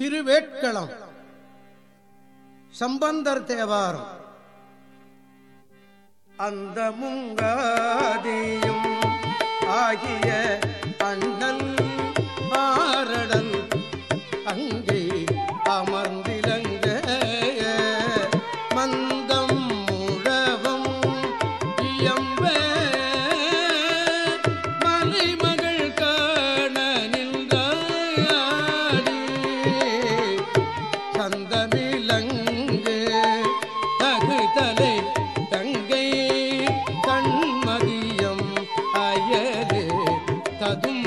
திருவேட்களம். சம்பந்தர் தேவாரம். அந்த முங்காதியும் ஆகிய அண்ணன் மாரடன் அங்கே அமர்ந்திலங்க மந்தம் முழவும் இயம்பே சந்தமிலங்கு தகுதலை தங்கை கண்மதியம் அயலே ததும்